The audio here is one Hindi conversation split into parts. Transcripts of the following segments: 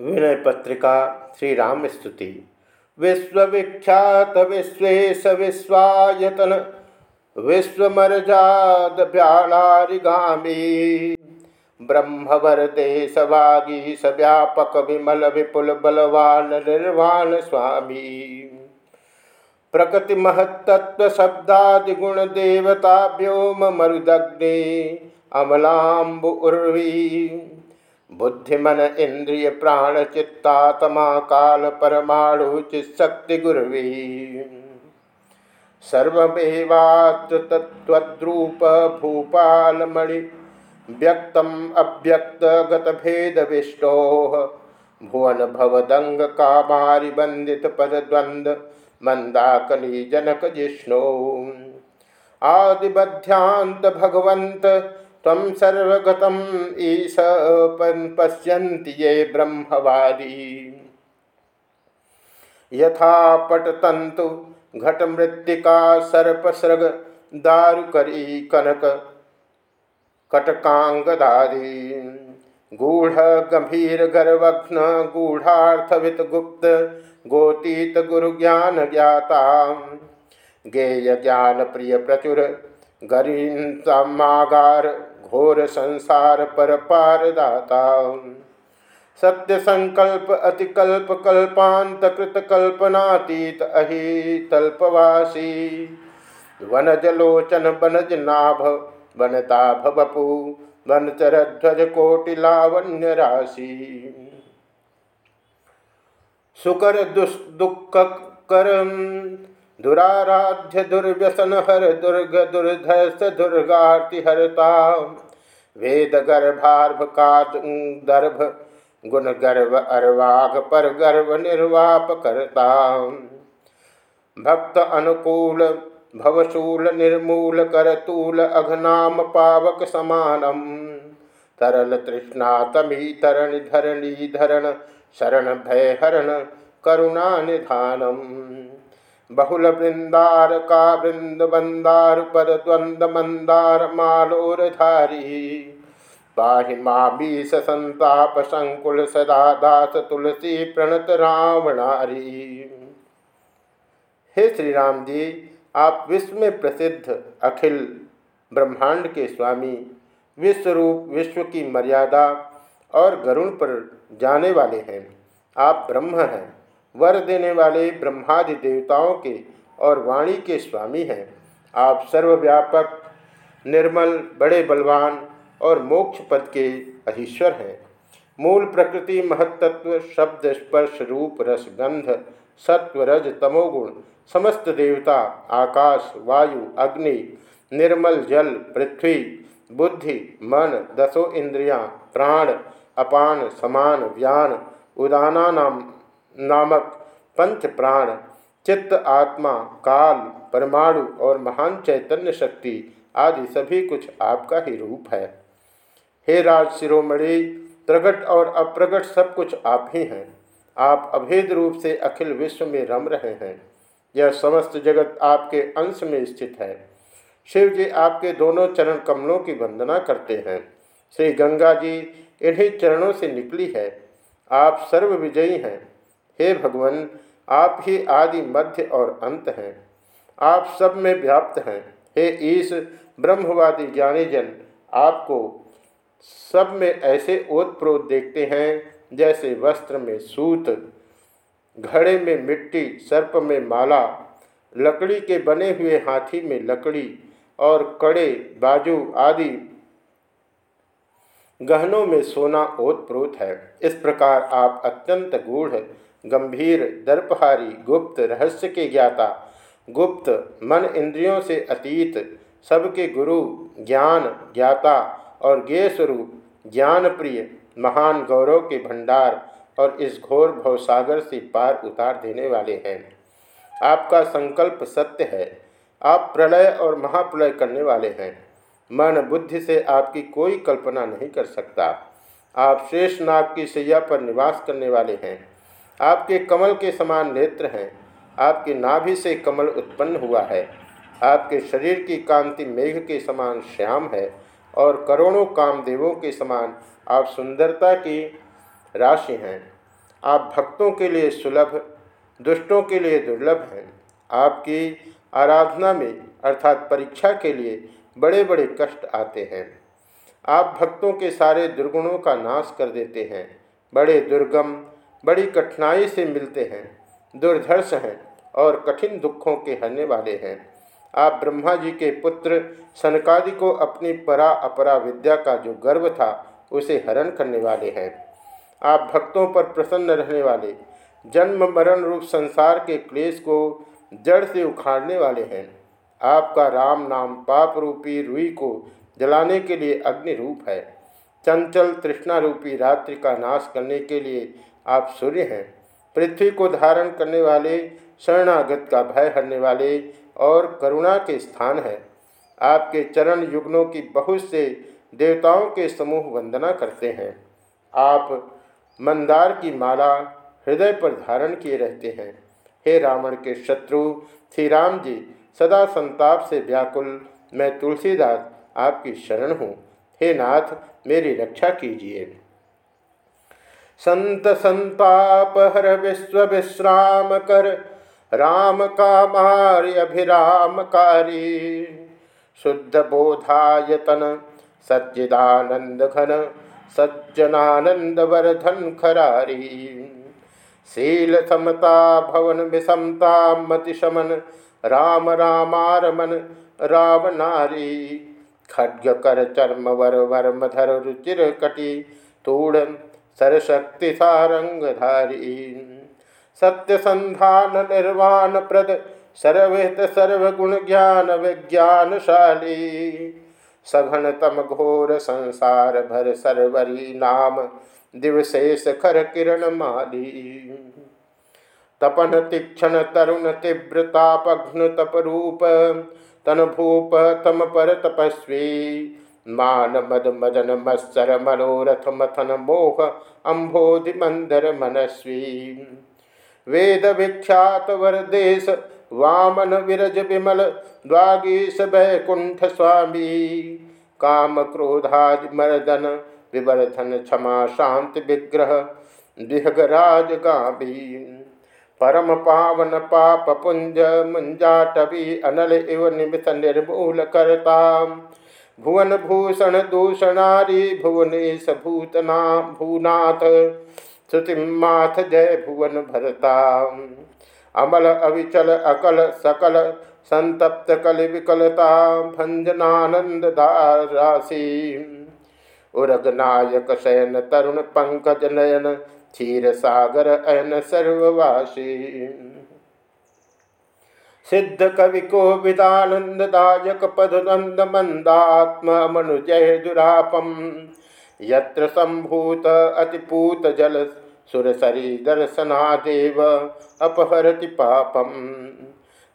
विनय पत्रिका श्री राम स्तुति विश्वविख्यात विश्वेश विश्वायतन विश्वमरजाद व्यालारिगामी ब्रह्मवर देशवागी व्यापक विमल विपुल बलवान निर्वाण स्वामी प्रकृति महत्त्व शब्दादि गुण देवता व्योम मरुदग्नि अमलाम्बु उर्वी। बुद्धिमन इंद्रिय प्राण चित्तात्मा काल परमाणु चिशक्ति गुरवी सर्वेवात्र तत्वद्रूप भूपालमणि व्यक्तम अव्यक्त गतभेद विष्णो तम सर्वगतम ईश पश्यन्ति ये ब्रह्मवादी। यथा पटतंतु घट मृत्तिका सर्पसृग दारुकरी कनक कटकांगदारी गूढ़ गंभीर गर्वघ्न गूढ़ार्थवित गुप्त गोतीत गुरु ज्ञान ज्ञाता। गेय ज्ञान प्रिय प्रचुर गरीन समागार घोर संसार पर पारदाता। सत्य संकल्प, अतिकल्प, कल्पांत, कृत कल्पनातीत, अहि तल्पवासी। वनज लोचन बनज नाभ वनता भवपु वनचर ध्वज कोटि लावण्य राशि। सुकर दुख कर दुराराध्य दुर्व्यसन हर दुर्ग दुर्धर्ष दुर्गाति हरता। वेद गर्भार्भ दर्भ गुण गर्भ अर्वाघ पर गर्भ निर्वाप करता। भक्त अनुकूल, भवशूल निर्मूल करतूल अघनाम पावक समानम। तरल तृष्णा तमी तरण धरणी धरण शरण भय हरण करुणा निधानम। बहुल वृंदार का वृंद बंदार पर द्वंद मंदार मालोरधारी पाहि मामीश संताप संकुल सदा दास तुलसी प्रणत रावणारी। हे श्री राम जी, आप विश्व में प्रसिद्ध अखिल ब्रह्मांड के स्वामी, विश्वरूप विश्व की मर्यादा और गरुण पर जाने वाले हैं। आप ब्रह्म हैं। वर देने वाले ब्रह्मादि देवताओं के और वाणी के स्वामी हैं। आप सर्वव्यापक, निर्मल, बड़े बलवान और मोक्ष पद के अधीश्वर हैं। मूल प्रकृति महत्त्व शब्द, स्पर्श, रूप, रस, गंध, सत्व, रज, तमोगुण, समस्त देवता, आकाश, वायु, अग्नि, निर्मल जल, पृथ्वी, बुद्धि, मन, दसो इंद्रियाँ, प्राण, अपान, समान व्यान उदाना नाम नामक पंच प्राण, चित्त, आत्मा, काल, परमाणु और महान चैतन्य शक्ति आदि सभी कुछ आपका ही रूप है। हे राज शिरोमणि, प्रगट और अप्रगट सब कुछ आप ही हैं। आप अभेद रूप से अखिल विश्व में रम रहे हैं। यह समस्त जगत आपके अंश में स्थित है। शिव जी आपके दोनों चरण कमलों की वंदना करते हैं। श्री गंगा जी इन्हीं चरणों से निकली है। आप सर्व विजयी हैं। हे भगवान, आप ही आदि मध्य और अंत हैं। आप सब में व्याप्त हैं। हे ईश, ब्रह्मवादी ज्ञानी जन आपको सब में ऐसे ओतप्रोत देखते हैं, जैसे वस्त्र में सूत, घड़े में मिट्टी, सर्प में माला, लकड़ी के बने हुए हाथी में लकड़ी और कड़े, बाजू आदि गहनों में सोना ओतप्रोत है। इस प्रकार आप अत्यंत गूढ़ गंभीर दर्पहारी गुप्त रहस्य के ज्ञाता। गुप्त मन इंद्रियों से अतीत, सबके गुरु, ज्ञान ज्ञाता और ज्ञेय स्वरूप ज्ञान प्रिय महान गौरव के भंडार और इस घोर भवसागर से पार उतार देने वाले हैं। आपका संकल्प सत्य है। आप प्रलय और महाप्रलय करने वाले हैं। मन बुद्धि से आपकी कोई कल्पना नहीं कर सकता। आप शेष नाग की सैया पर निवास करने वाले हैं। आपके कमल के समान नेत्र हैं। आपके नाभि से कमल उत्पन्न हुआ है। आपके शरीर की कांति मेघ के समान श्याम है और करोड़ों कामदेवों के समान आप सुंदरता की राशि हैं। आप भक्तों के लिए सुलभ, दुष्टों के लिए दुर्लभ हैं। आपकी आराधना में, अर्थात परीक्षा के लिए बड़े बड़े कष्ट आते हैं। आप भक्तों के सारे दुर्गुणों का नाश कर देते हैं। बड़े दुर्गम बड़ी कठिनाई से मिलते हैं, दुर्धर्ष हैं और कठिन दुखों के हरने वाले हैं। आप ब्रह्मा जी के पुत्र सनकादि को अपनी परा अपरा विद्या का जो गर्व था, उसे हरण करने वाले हैं। आप भक्तों पर प्रसन्न रहने वाले, जन्म मरण रूप संसार के क्लेश को जड़ से उखाड़ने वाले हैं। आपका राम नाम पाप रूपी रुई को जलाने के लिए अग्नि रूप है। चंचल तृष्णा रूपी रात्रि का नाश करने के लिए आप सूर्य हैं। पृथ्वी को धारण करने वाले, शरणागत का भय हरने वाले और करुणा के स्थान है। आपके चरण युग्नों की बहुत से देवताओं के समूह वंदना करते हैं। आप मंदार की माला हृदय पर धारण किए रहते हैं। हे रावण के शत्रु, श्री राम जी, सदा संताप से व्याकुल, मैं तुलसीदास आपकी शरण हूँ। हे नाथ, मेरी रक्षा कीजिए। संत संताप हर विश्व विश्राम कर, राम का मार्य अभिरामकारी शुद्ध बोधायतन, सच्चिदानंद घन, सज्जनानंद वर्धन खरारी। शील समता भवन विषमता मति शमन, राम रामारमन राम खड्ग कर चर्म वर वर्म धर रुचिर कटी तूड़ सरशक्ति सारंगधारी सत्य संधान निर्वाण प्रद सर्वहित सर्वगुण ज्ञान विज्ञानशाली सघन तम घोर संसार भर सर्वरी नाम दिवशेष खर किरण माली तपन तीक्षण तरुण तीव्रतापघ्न तपरूप तन भूप तम पर तपस्वी मान मद मदन मत्सर मनोरथ मथन मोह अम्भोधि मंदर मनस्वी वेद विख्यात वर देश वामन विरज विमल द्वागीश वैकुंठ स्वामी काम क्रोधाज मर्दन विवर्धन क्षमा शांति विग्रह विहगराज गाभी परम पावन पाप पुंज मुंजाटवी अनल इव निमित निर्मूल करता भुवन भूषण दूषणारी भुवनेश भूतना, भूनाथ। श्रुतिमाथ जय भुवन भरता। अमल अविचल अकल सकल संतप्त कलि विकलता, भंजनानंद राशि। उरगनायक शयन तरुण पंकज नयन, क्षीर सागर अन सर्ववासी। सिद्ध कवि को विदानंददायक पदनंद मंदात्म मनुजय दुरापम यत्र संभूत अतिपूत जल सुरसरी दर्शनादेव अपहरति पापम।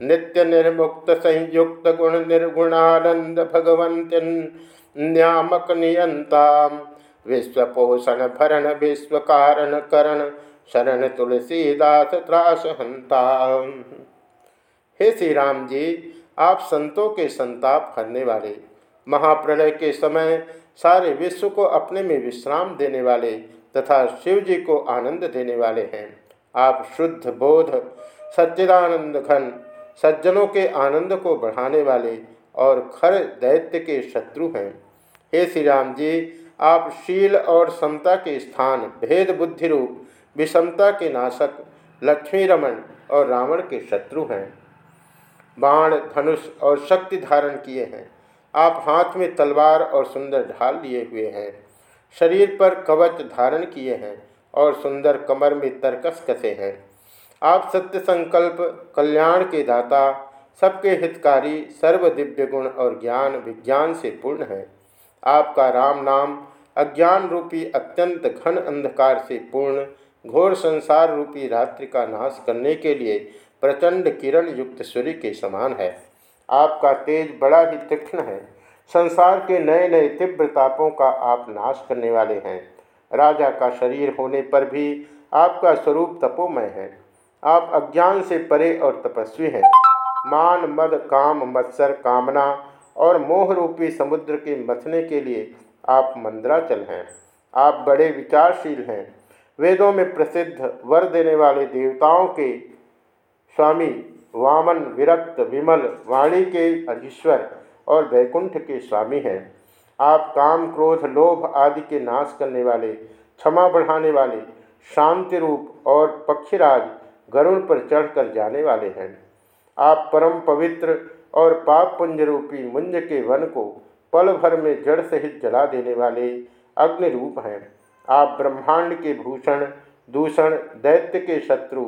नित्य निर्मुक्त संयुक्त गुण निर्गुणानंद भगवंतन न्यामक नियंता विश्वपोषण भरण विश्व कारण करण शरण तुलसीदास त्रास हंता हे श्री राम जी, आप संतों के संताप करने वाले, महाप्रलय के समय सारे विश्व को अपने में विश्राम देने वाले तथा शिव जी को आनंद देने वाले हैं। आप शुद्ध बोध, सच्चिदानंद घन, सज्जनों के आनंद को बढ़ाने वाले और खर दैत्य के शत्रु हैं। हे श्री राम जी, आप शील और समता के स्थान, भेद बुद्धि रूप, विषमता के नाशक लक्ष्मी रमन और रावण के शत्रु हैं। बाण, धनुष और शक्ति धारण किए हैं। आप हाथ में तलवार और सुंदर ढाल लिए हुए हैं। शरीर पर कवच धारण किए हैं और सुंदर कमर में तरकस कसे हैं। आप सत्य संकल्प, कल्याण के दाता, सबके हितकारी, सर्व दिव्य गुण और ज्ञान, विज्ञान से पूर्ण है। आपका राम नाम अज्ञान रूपी अत्यंत घन अंधकार से पूर्ण, घोर संसार रूपी रात्रि का नाश करने के लिए प्रचंड किरण युक्त सूर्य के समान है। आपका तेज बड़ा ही तीक्ष्ण है। संसार के नए नए तीव्र तापों का आप नाश करने वाले हैं। राजा का शरीर होने पर भी आपका स्वरूप तपोमय है। आप अज्ञान से परे और तपस्वी हैं। मान, मद, काम, मत्सर, कामना और मोह रूपी समुद्र के मथने के लिए आप मंद्राचल हैं। आप बड़े विचारशील हैं। वेदों में प्रसिद्ध वर देने वाले देवताओं के स्वामी वामन विरक्त विमल वाणी के अधीश्वर और वैकुंठ के स्वामी हैं। आप काम क्रोध लोभ आदि के नाश करने वाले, क्षमा बढ़ाने वाले, शांति रूप और पक्षीराज गरुण पर चढ़कर जाने वाले हैं। आप परम पवित्र और पाप पुंज रूपी मुंज के वन को पल भर में जड़ सहित जला देने वाले अग्नि रूप हैं। आप ब्रह्मांड के भूषण, दूषण, दैत्य के शत्रु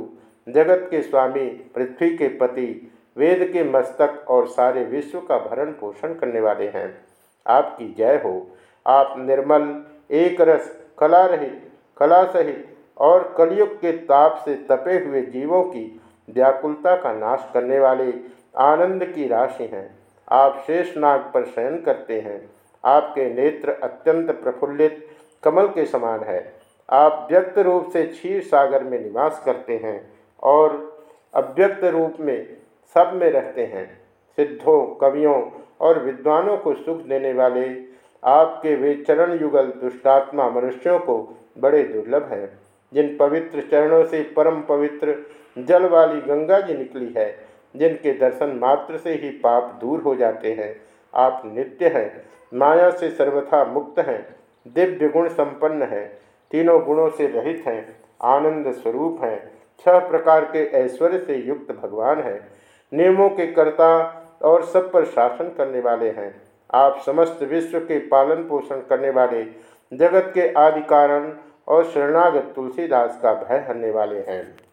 जगत के स्वामी, पृथ्वी के पति, वेद के मस्तक और सारे विश्व का भरण पोषण करने वाले हैं। आपकी जय हो। आप निर्मल, एक रस, कला रहित, कला सहित और कलयुग के ताप से तपे हुए जीवों की व्याकुलता का नाश करने वाले आनंद की राशि हैं। आप शेषनाग पर शयन करते हैं। आपके नेत्र अत्यंत प्रफुल्लित, कमल के समान है। आप व्यक्त रूप से क्षीर सागर में निवास करते हैं। और अव्यक्त रूप में सब में रहते हैं, सिद्धों, कवियों और विद्वानों को सुख देने वाले, आपके वे चरण युगल दुष्टात्मा मनुष्यों को बड़े दुर्लभ हैं, जिन पवित्र चरणों से परम पवित्र जल वाली गंगा जी निकली है, जिनके दर्शन मात्र से ही पाप दूर हो जाते हैं। आप नित्य हैं, माया से सर्वथा मुक्त हैं, दिव्य गुण संपन्न हैं, तीनों गुणों से रहित हैं, आनंद स्वरूप हैं छह प्रकार के ऐश्वर्य से युक्त भगवान हैं। नियमों के कर्ता और सब पर शासन करने वाले हैं। आप समस्त विश्व के पालन पोषण करने वाले, जगत के आदि कारण और शरणागत तुलसीदास का भय हरने वाले हैं।